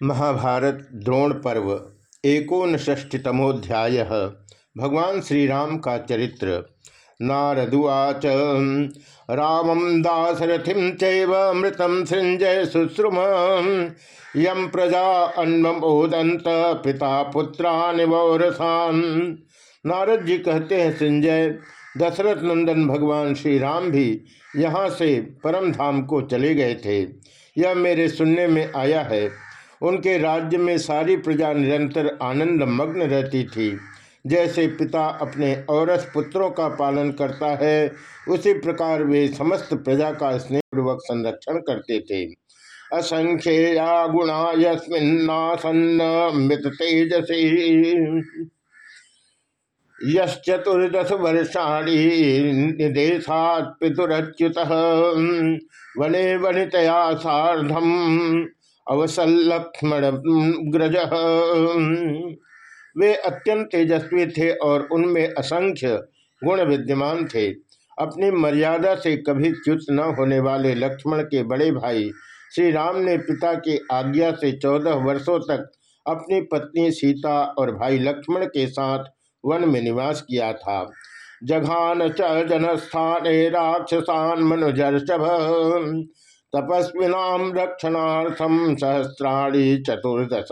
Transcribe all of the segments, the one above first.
महाभारत द्रोण पर्व एकोनष्टितमोध्याय भगवान श्री राम का चरित्र। नारदुवाच, रामं दासरथिं चैव सृंजय शुश्रुम यम प्रजा अन्नमोदंत पिता पुत्रा निवरसान नारद जी कहते हैं संजय दशरथ नंदन भगवान श्री राम भी यहाँ से परम धाम को चले गए थे। यह मेरे सुनने में आया है। उनके राज्य में सारी प्रजा निरंतर आनंद मग्न रहती थी। जैसे पिता अपने औरस पुत्रों का पालन करता है, उसी प्रकार वे समस्त प्रजा का स्नेहपूर्वक संरक्षण करते थे। असंख्य या गुणा यस्मिन्नासन्न तेजसी यश्चतुर्दश वर्षाणी निदेशात् पितुरच्युत। वने वनितया साधम अवसलक्ष्मण ग्रज। वे अत्यंत तेजस्वी थे और उनमें असंख्य गुण विद्यमान थे। अपनी मर्यादा से कभी च्युत न होने वाले लक्ष्मण के बड़े भाई श्री राम ने पिता की आज्ञा से चौदह वर्षों तक अपनी पत्नी सीता और भाई लक्ष्मण के साथ वन में निवास किया था। जघान च जनस्थान राक्षसान मनुजर्षभ। तपस्विनाम रक्षणार्थम सहस्राणी चतुर्दश।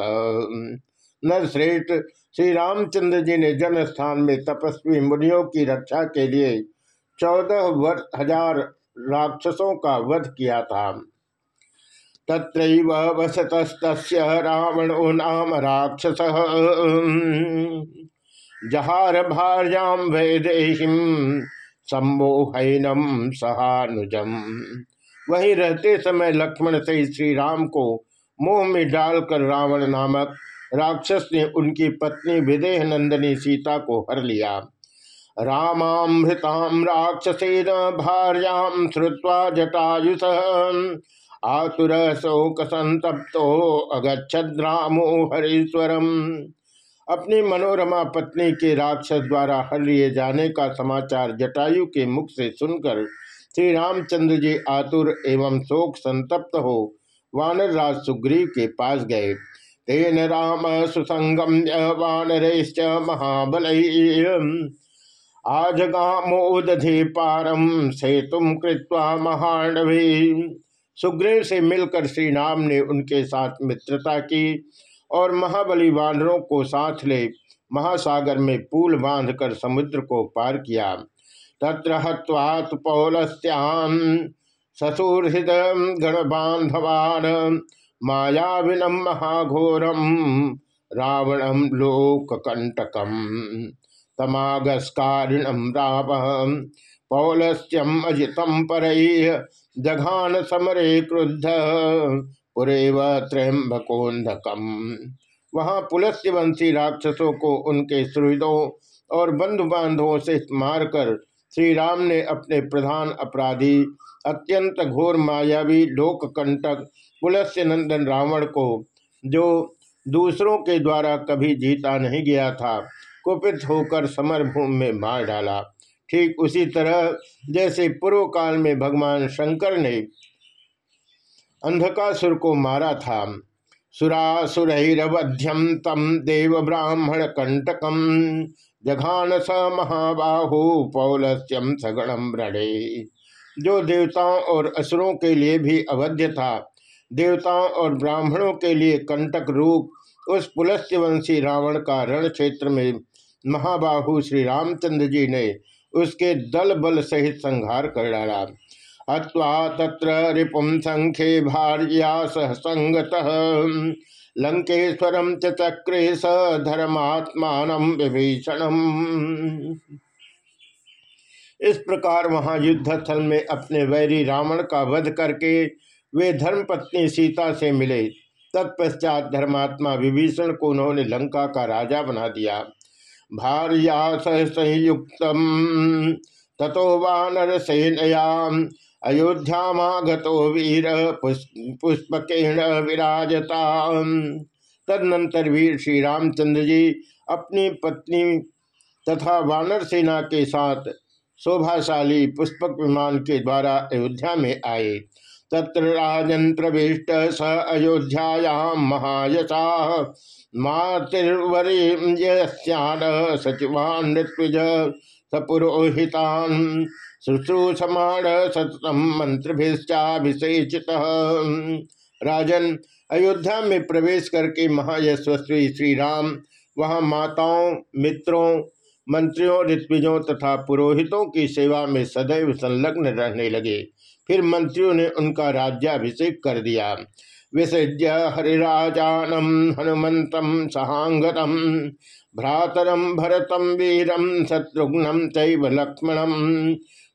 न श्रेष्ठ श्री रामचंद्र जी ने जन स्थान में तपस्वी मुनियों की रक्षा के लिए चौदह वर्ष हज़ार राक्षसों का वध किया था। तत्रैव वसतस्त रावणो नाम राक्षस। जहार भार्याम वैदेहीम सम्मोहनम सहानुजम। वहीं रहते समय लक्ष्मण से श्री राम को मोह में डालकर रावण नामक राक्षस ने उनकी पत्नी विदेह नंदनी सीता को हर लिया। रामामृताम राक्षसेन भार्याम श्रुवा जटायुष। आतुर शोक संतप्तो अगछद रामो हरीश्वरम। अपनी मनोरमा पत्नी के राक्षस द्वारा हर लिए जाने का समाचार जटायु के मुख से सुनकर श्री रामचंद्र जी आतुर एवं शोक संतप्त हो वानर राज सुग्रीव के पास गए। तेन राम सुसंगम वानर महाबल। आज गामोदधि पारम से तुम कृत्वा महानवी सुग्रीव से मिलकर श्री राम ने उनके साथ मित्रता की और महाबली वानरों को साथ ले महासागर में पुल बांधकर समुद्र को पार किया। तत्र हत्वात् पौलस्याम ससुरहृद गणबांधवान मायाविनम महाघोरम रावणम लोककंटकम तमागस्कारिणम राव पौलस्यम अजितम पर जघान समरे क्रुद्ध पुरेव त्रयंबकोन्धकम वहाँ पुलस्त्यवंशी राक्षसों को उनके सुहृदों और बंधु बांधवों से मारकर श्री राम ने अपने प्रधान अपराधी, अत्यंत घोर मायावी लोककंटक, पुलस्य नंदन रावण को, जो दूसरों के द्वारा कभी जीता नहीं गया था, कुपित होकर समरभूमि में मार डाला। ठीक उसी तरह, जैसे पूर्व काल में भगवान शंकर ने अंधकासुर को मारा था सुरासुरवध्यम तम देव ब्राह्मण कंटकम जघान स महाबाहु पौलस्यम सगणम रणे जो देवताओं और असुरों के लिए भी अवध्य था, देवताओं और ब्राह्मणों के लिए कंटक रूप, उस पुलस्त्यवंशी रावण का रण क्षेत्र में महाबाहु श्री रामचंद्र जी ने उसके दल बल सहित संहार कर डाला। अत्वा तत्र रिपुम संख्ये भार्या सह संगत लंकेश्वरम चक्रे स धर्मात्मान विभीषणम। इस प्रकार वहाँ युद्ध स्थल में अपने वैरी रावण का वध करके वे धर्मपत्नी सीता से मिले। तत्पश्चात धर्मात्मा विभीषण को उन्होंने लंका का राजा बना दिया। भार्या सह संयुक्त तथो वानर सेनयाम। अयोध्यागतो वीर पुष्पकेण विराजता। तदनंतर वीर श्री रामचंद्र जी अपनी पत्नी तथा वानर सेना के साथ शोभाशाली पुष्पक विमान के द्वारा अयोध्या में आए। तत्र राजन प्रविष्ट स अयोध्यायां महायशा। मातृवर्यस्यान सचिवान ऋत्विज सपुरोहितान शुश्रूषमाण सततम मंत्रिभिश्चाभिषेचित। राजन, अयोध्या में प्रवेश करके महायशस्वी श्री राम वहाँ माताओं, मित्रों, मंत्रियों, ऋत्विजों तथा पुरोहितों की सेवा में सदैव संलग्न रहने लगे। फिर मंत्रियों ने उनका राज्याभिषेक कर दिया। विसृज्य हरिराजानम हनुमंतम सहांगतम भ्रातरम भरतम वीरम शत्रुघ्नम चैव लक्ष्मणम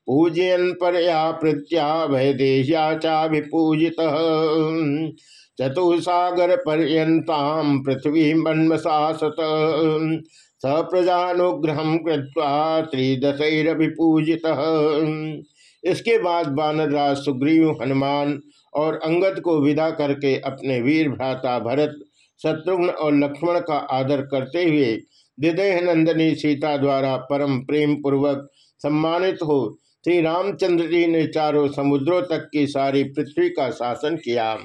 पूजयन परया प्रत्या चा विपूजित चतुसागर पर्यंताम पृथ्वी मन्मसासत स प्रजानुग्रह कृत्वा त्रिदशरभिपूजित। इसके बाद बानर बानरराज सुग्रीव, हनुमान और अंगद को विदा करके अपने वीर भ्राता भरत, शत्रुघ्न और लक्ष्मण का आदर करते हुए विदेह नंदनी सीता द्वारा परम प्रेम पूर्वक सम्मानित हो श्री रामचंद्र जी ने चारों समुद्रों तक की सारी पृथ्वी का शासन किया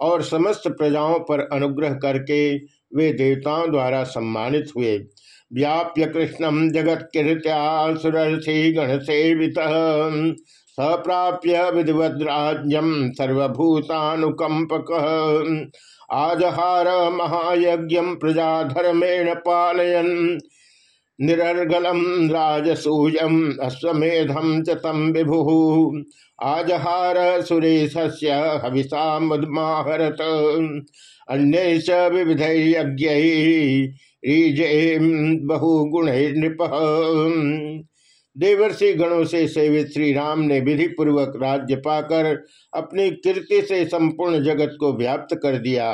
और समस्त प्रजाओं पर अनुग्रह करके वे देवताओं द्वारा सम्मानित हुए। व्याप्य कृष्णम जगत कीर्त्या सुरर्थी गण सेवित सप्राप्य विधिवद्राज्यम सर्वभूतानुकंपक आजहार महायज्ञ प्रजाधर्मेण पालयन। निरर्गलम राजसूयम अश्वेधम च तम विभु। आजहार सुरेश हविषा मुदमाहरत। अन्य विविध यज्ञ बहुगुण नृप देवर्षि गणों से सेवित श्री राम ने विधि पूर्वक राज्य पाकर अपनी कीर्ति से संपूर्ण जगत को व्याप्त कर दिया।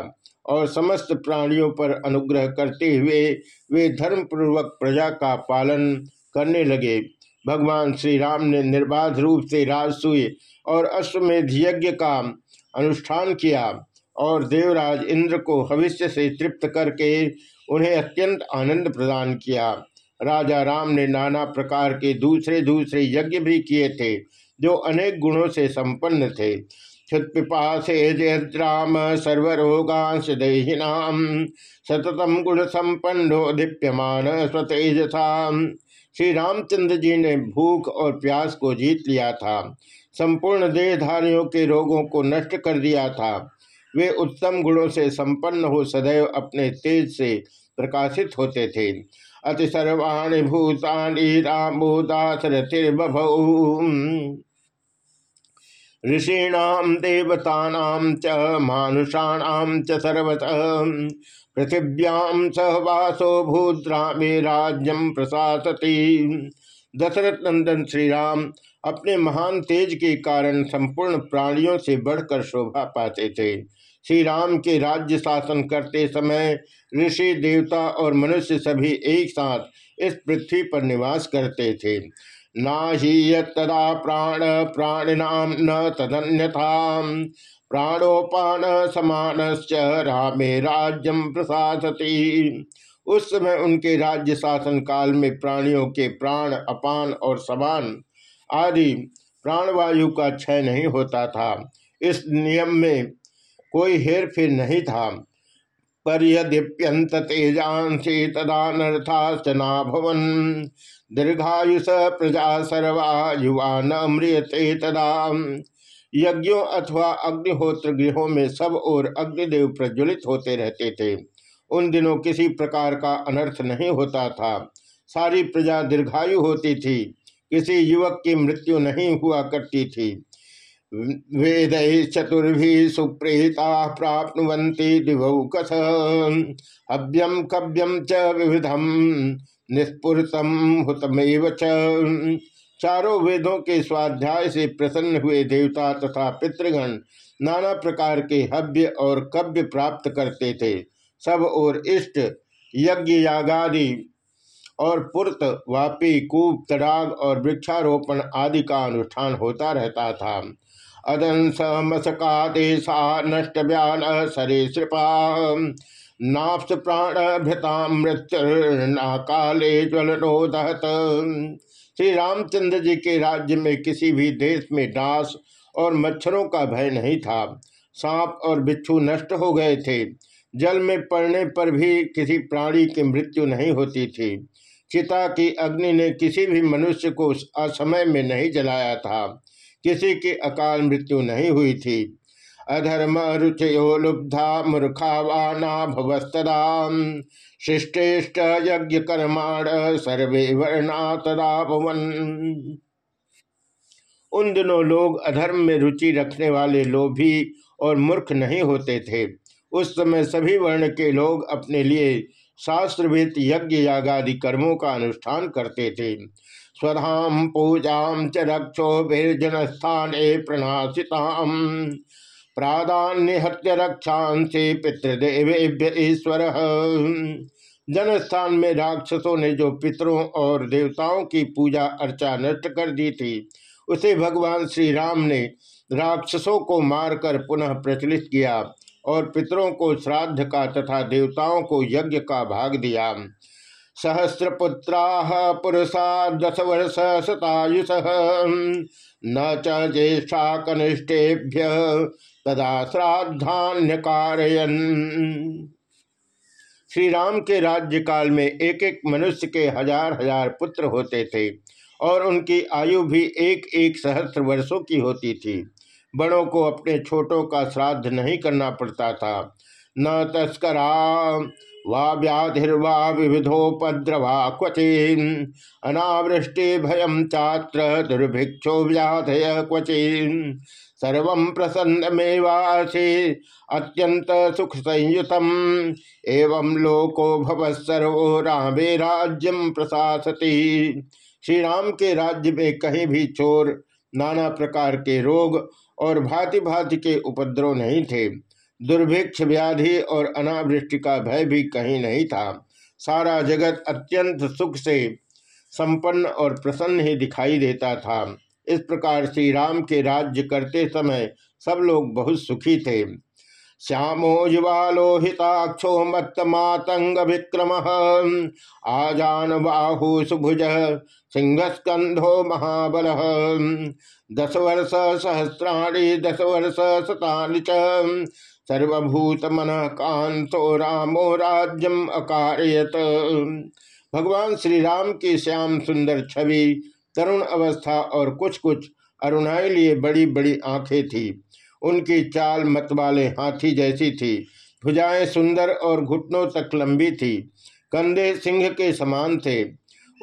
और समस्त प्राणियों पर अनुग्रह करते हुए वे धर्म पूर्वक प्रजा का पालन करने लगे। भगवान श्री राम ने निर्बाध रूप से राजसूय और अश्वमेध यज्ञ का अनुष्ठान किया और देवराज इंद्र को भविष्य से तृप्त करके उन्हें अत्यंत आनंद प्रदान किया। राजा राम ने नाना प्रकार के दूसरे दूसरे यज्ञ भी किए थे, जो अनेक गुणों से संपन्न थे। क्षुत्पिपासे जयद्राम सर्वरोगांश देहिनाम सततम गुण संपन्नो दीप्यमान स्वतेजसा। श्री रामचंद्र जी ने भूख और प्यास को जीत लिया था। संपूर्ण देहधारियों के रोगों को नष्ट कर दिया था। वे उत्तम गुणों से संपन्न हो सदैव अपने तेज से प्रकाशित होते थे। अति सर्वाणी भूतानि रामोदासरथिर्बभौ ऋषीणाम देवतानाम च मानुषाणाम च पृथिव्याम सहवासो भूद्रामे राज्यम दशरथ नंदन श्री राम अपने महान तेज के कारण संपूर्ण प्राणियों से बढ़कर शोभा पाते थे। श्री राम के राज्य शासन करते समय ऋषि, देवता और मनुष्य सभी एक साथ इस पृथ्वी पर निवास करते थे। ना ही तदा प्राण प्राणिनाम न तदन्यथा। प्राणोपान समान रामे राज्यम प्रशासती उस समय उनके राज्य शासन काल में प्राणियों के प्राण, अपान और समान आदि प्राणवायु का क्षय नहीं होता था। इस नियम में कोई हेर फेर नहीं था। पर तेजांसी तदानर्थाचना भवन दीर्घायुष प्रजा सर्वा युवा न म्रियते तदा। यज्ञों अथवा अग्निहोत्र गृहों में सब और अग्निदेव प्रज्वलित होते रहते थे। उन दिनों किसी प्रकार का अनर्थ नहीं होता था। सारी प्रजा दीर्घायु होती थी। किसी युवक की मृत्यु नहीं हुआ करती थी। वेद चतुर्भि सुप्रेता प्राप्नुवन्ति दिवौकस हव्यम कव्यम च विविधम निस्फुरतम हुतमेव चारों वेदों के स्वाध्याय से प्रसन्न हुए देवता तथा पितृगण नाना प्रकार के हव्य और कव्य प्राप्त करते थे। सब और इष्ट, यज्ञ यागादि और पुर्त, वापी, कूप, तड़ाग और वृक्षारोपण आदि का अनुष्ठान होता रहता था। अदंस मसका देशा नष्ट व्याल सरीसृपा। नाप्स प्राण भृताम मृत्युर्ना काले ज्वलनो दहत श्री रामचंद्र जी के राज्य में किसी भी देश में डास और मच्छरों का भय नहीं था। सांप और बिच्छू नष्ट हो गए थे। जल में पड़ने पर भी किसी प्राणी की मृत्यु नहीं होती थी। चिता की अग्नि ने किसी भी मनुष्य को असमय में नहीं जलाया था। किसी की अकाल मृत्यु नहीं हुई थी। अधर्म रुचयो लुब्धा मूर्खावाना शिष्टेष्ट यज्ञ कर्माण सर्वे वर्णा तदा भवन। उन दिनों लोग अधर्म में रुचि रखने वाले लोभी और मूर्ख नहीं होते थे। उस समय सभी वर्ण के लोग अपने लिए शास्त्रविद यज्ञ यागादि कर्मों का अनुष्ठान करते थे। स्वधाम पूजा च रक्षो भीर्जन स्थान प्रणाशिताम प्राधान्य हत्य रक्षांसे पितृदेवेभ्य ईश्वर। जनस्थान में राक्षसों ने जो पितरों और देवताओं की पूजा अर्चा नष्ट कर दी थी, उसे भगवान श्री राम ने राक्षसों को मारकर पुनः प्रचलित किया और पितरों को श्राद्ध का तथा देवताओं को यज्ञ का भाग दिया। सहस्रपुत्रा पुरुषा दस वर्ष शतायुष न चेषा कनिष्ठेभ्य तदा श्राद्धान्य कारयन श्री राम के राज्य काल में एक एक मनुष्य के हज़ार हज़ार पुत्र होते थे और उनकी आयु भी एक एक सहस्त्र वर्षों की होती थी। बड़ों को अपने छोटों का श्राद्ध नहीं करना पड़ता था। न तस्करा वा व्याधिर्वा विविधोपद्रवा क्वचि अनावृष्टि भयम चात्र दुर्भिक्षो व्याधय क्वचि सर्व प्रसन्न प्रसन्नमेवासी अत्यंत सुख संयुत एवं लोको भवत्सर्वो रामे राज्यम प्रशासती। श्री राम के राज्य में कहीं भी चोर, नाना प्रकार के रोग और भांति भांति के उपद्रव नहीं थे। दुर्भिक्ष, व्याधि और अनावृष्टि का भय भी कहीं नहीं था। सारा जगत अत्यंत सुख से संपन्न और प्रसन्न ही दिखाई देता था। इस प्रकार श्री राम के राज्य करते समय सब लोग बहुत सुखी थे। श्यामो युवालोहिताक्षो मत्तमातंग विक्रम आजान बाहु सुभुज सिंह सिंहस्कंधो महाबल। दस वर्ष सहस्राणी दस वर्ष शतानि सर्वभूत मन कांतो रामो राज्यम अकारयत। भगवान श्री राम की श्याम सुंदर छवि, तरुण अवस्था और कुछ कुछ अरुणाई लिए बड़ी बड़ी आँखें थी। उनकी चाल मत वाले हाथी जैसी थी। भुजाएँ सुंदर और घुटनों तक लंबी थी। कंधे सिंह के समान थे।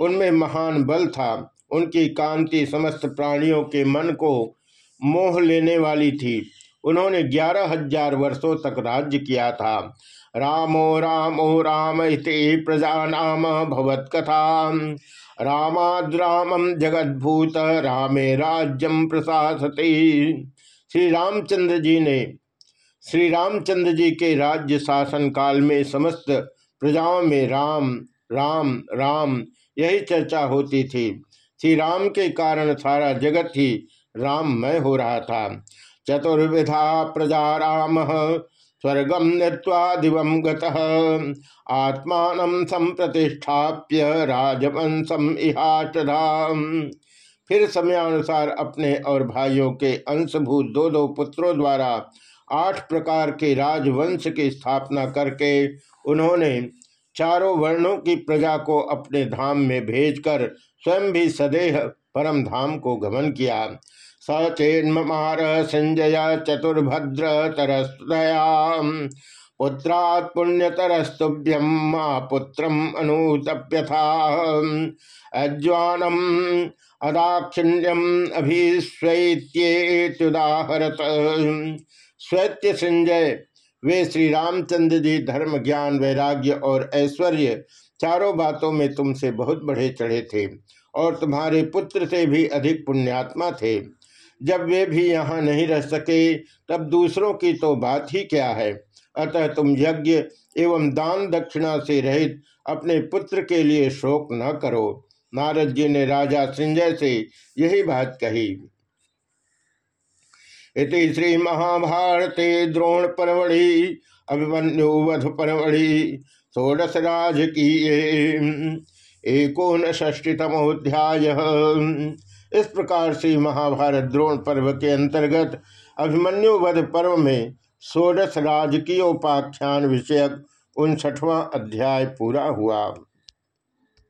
उनमें महान बल था। उनकी कांति समस्त प्राणियों के मन को मोह लेने वाली थी। उन्होंने ग्यारह हज़ार वर्षों तक राज्य किया था। रामो रामो राम इति प्रजा नाम भवत कथा। रामाद रामाद्रामम जगद्भूत रामे राज्यम प्रशासती श्री रामचंद्र जी ने श्री रामचंद्र जी के राज्य शासन काल में समस्त प्रजाओं में राम राम राम यही चर्चा होती थी। श्री राम के कारण सारा जगत ही राममय हो रहा था। चतुर्विधा प्रजा राम स्वर्गम नृत्वा दिव गत्मान संप्रतिष्ठाप्य राजवंशम इहाटधाम फिर समयानुसार अपने और भाइयों के अंशभूत दो दो पुत्रों द्वारा आठ प्रकार के राजवंश की स्थापना करके उन्होंने चारों वर्णों की प्रजा को अपने धाम में भेजकर स्वयं भी सदेह परम धाम को गमन किया। सचेन्मार संजय चतुर्भद्र तरस्तया पुत्रात् पुण्यतरस्तुभ्यम माँ पुत्रम अनुतप्यथा अज्वानम अदाक्षिण्यम अभिस्वैत्युदाहरत स्वैत्य संजय, वे श्री रामचंद्र जी धर्म ज्ञान वैराग्य और ऐश्वर्य चारों बातों में तुमसे बहुत बढ़े चढ़े थे और तुम्हारे पुत्र से भी अधिक पुण्यात्मा थे। जब वे भी यहाँ नहीं रह सके, तब दूसरों की तो बात ही क्या है? अतः तुम यज्ञ एवं दान दक्षिणा से रहित अपने पुत्र के लिए शोक न करो। नारद जी ने राजा संजय से यही बात कही। इति श्री महाभारते द्रोण परवड़ी अभिमन्यु वध परवड़ी षोडश राज की एकोन षष्टितमोध्याय इस प्रकार से महाभारत द्रोण पर्व के अंतर्गत अभिमन्युवध पर्व में षोडश राजकीयोपाख्यान विषयक उनसठवां अध्याय पूरा हुआ।